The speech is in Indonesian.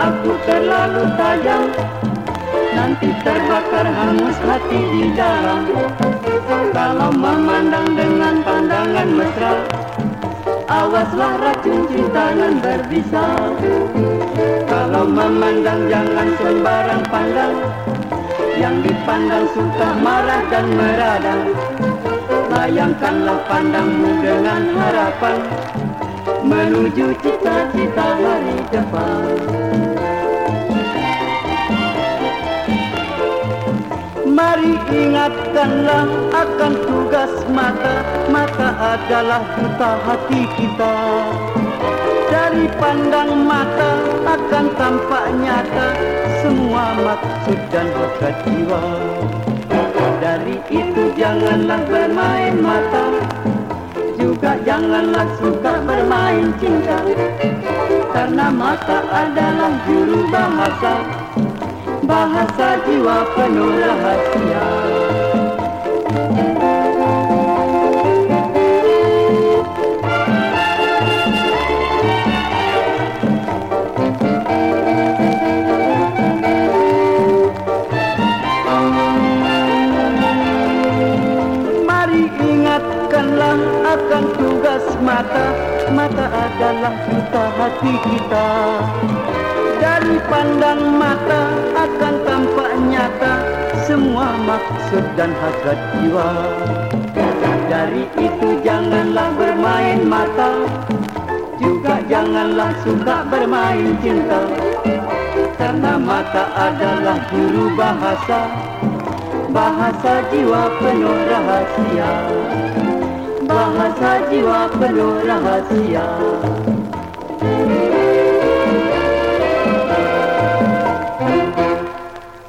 aku terlalu tajam. Nanti terbakar hangus hati di dalam. Kalau memandang dengan pandangan mesra Awaslah racun cinta nan berbisa. Kalau memandang jangan sembarang pandang Yang dipandang suka marah dan meradang Bayangkanlah pandangmu dengan harapan Menuju cita-cita hari depan. Mari ingatkanlah akan tugas mata. Mata adalah buta hati kita. Dari pandang mata akan tampak nyata Semua maksud dan hasrat jiwa. Dari itu janganlah bermain mata janganlah suka bermain cinta. Karena mata adalah juru bahasa. Bahasa jiwa penuh rahasia ingatkanlah akan tugas mata. Mata adalah buta hati kita. Dari pandang mata akan tampak nyata Semua maksud dan hasrat jiwa. Dari itu janganlah bermain mata Juga janganlah suka bermain cinta. Karena mata adalah guru bahasa Bahasa jiwa penuh rahasia. Bahasa jiwa penuh rahasia.